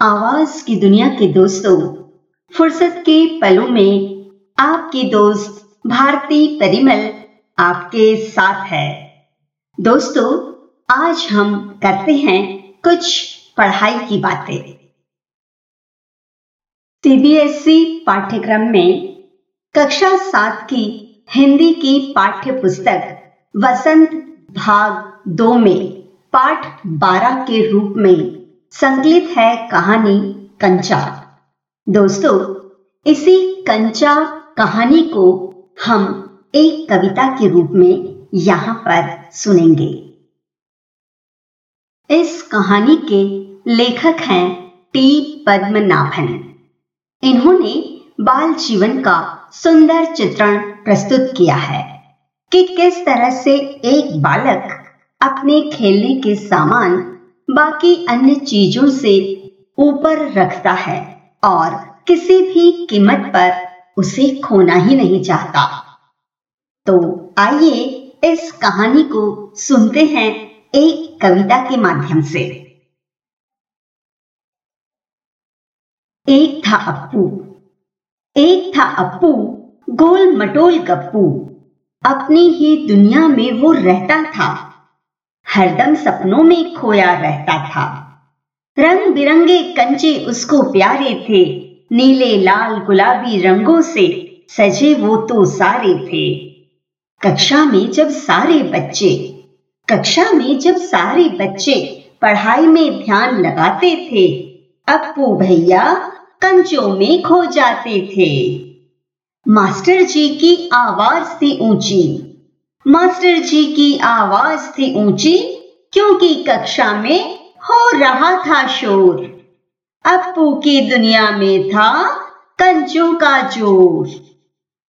आवाज़ की दुनिया के दोस्तों, फुर्सत के पलों में आपकी दोस्त भारती परिमल आपके साथ है। दोस्तों, आज हम करते हैं कुछ पढ़ाई की बातें। सीबीएसई पाठ्यक्रम में कक्षा सात की हिंदी की पाठ्य पुस्तक वसंत भाग दो में, पाठ बारह के रूप में संकलित है कहानी कंचा। दोस्तों, इसी कंचा कहानी को हम एक कविता के रूप में यहाँ पर सुनेंगे। इस कहानी के लेखक हैं टी. पद्मनाभन। इन्होंने बाल जीवन का सुंदर चित्रण प्रस्तुत किया है कि किस तरह से एक बालक अपने खेलने के सामान बाकी अन्य चीज़ों से ऊपर रखता है और किसी भी कीमत पर उसे खोना ही नहीं चाहता। तो आइए इस कहानी को सुनते हैं एक कविता के माध्यम से। एक था अप्पू। एक था अप्पू गोल मटोल गप्पू। अपनी ही दुनिया में वो रहता था। हरदम सपनों में खोया रहता था। रंग बिरंगे कंचे उसको प्यारे थे। नीले, लाल, गुलाबी रंगों से सजे वो तो सारे थे। कक्षा में जब सारे बच्चे, कक्षा में जब सारे बच्चे पढ़ाई में ध्यान लगाते थे अप्पू भैया कंचों में खो जाते थे। मास्टर जी की आवाज़ थी ऊँची मास्टर जी की आवाज़ थी ऊँची, क्योंकि कक्षा में हो रहा था शोर। अप्पू की दुनिया में था कंचों का ज़ोर।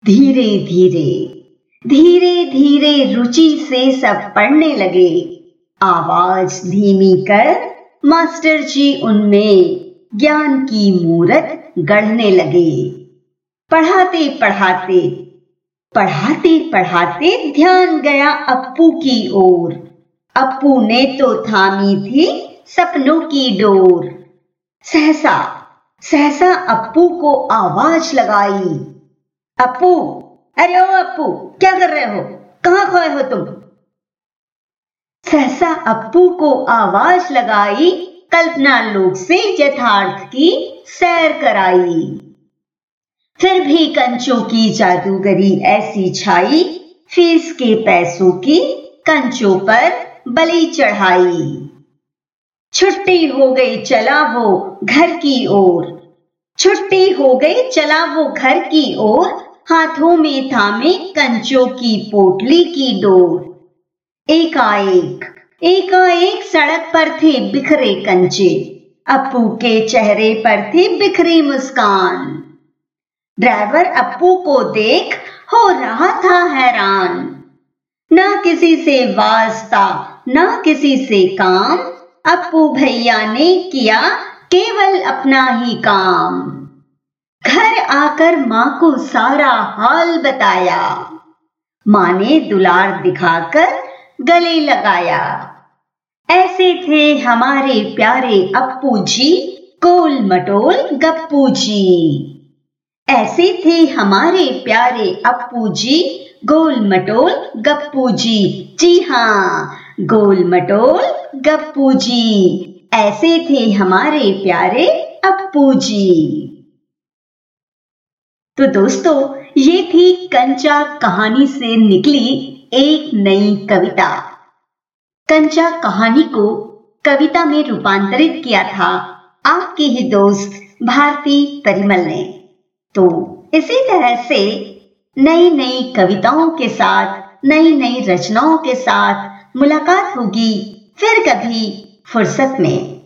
धीरे धीरे धीरे धीरे रुचि से सब पढ़ने लगे। आवाज़ धीमी कर मास्टर जी उनमें ज्ञान की मूरत गढ़ने लगे। पढ़ाते पढ़ाते पढ़ाते पढ़ाते ध्यान गया अप्पू की ओर। अप्पू ने तो थामी थी सपनों की डोर। सहसा सहसा अप्पू को आवाज़ लगाई। अप्पू, अरे ओ अप्पू, क्या कर रहे हो? कहाँ खोए हो तुम? सहसा अप्पू को आवाज़ लगाई, कल्पना लोक से यथार्थ की सैर कराई। फिर भी कंचों की जादूगरी ऐसी छाई, फ़ीस के पैसों की कंचों पर बलि चढ़ाई। छुट्टी हो गई, चला वो घर की ओर। छुट्टी हो गई, चला वो घर की ओर। हाथों में थामे कंचों की पोटली की डोर। एकाएक एकाएक सड़क पर थे बिखरे कंचे। अपू के चेहरे पर थी बिखरी मुस्कान। ड्राइवर अप्पू को देख हो रहा था हैरान। ना किसी से वास्ता, ना किसी से काम, अप्पू भैया ने किया केवल अपना ही काम। घर आकर माँ को सारा हाल बताया। माँ ने दुलार दिखाकर गले लगाया। ऐसे थे हमारे प्यारे अप्पू जी कोल मटोल गप्पू जी। ऐसे थे हमारे प्यारे अप्पू जी। गोल मटोल, गप्पू जी। जी हाँ गोल मटोल, गप्पू जी। ऐसे थे हमारे प्यारे अप्पू जी। तो दोस्तों, ये थी कंचा कहानी से निकली एक नई कविता। कंचा कहानी को कविता में रूपांतरित किया था आपके ही दोस्त भारती परिमल ने। तो इसी तरह से नई नई कविताओं के साथ नई नई रचनाओं के साथ मुलाकात होगी, फिर कभी फुर्सत में।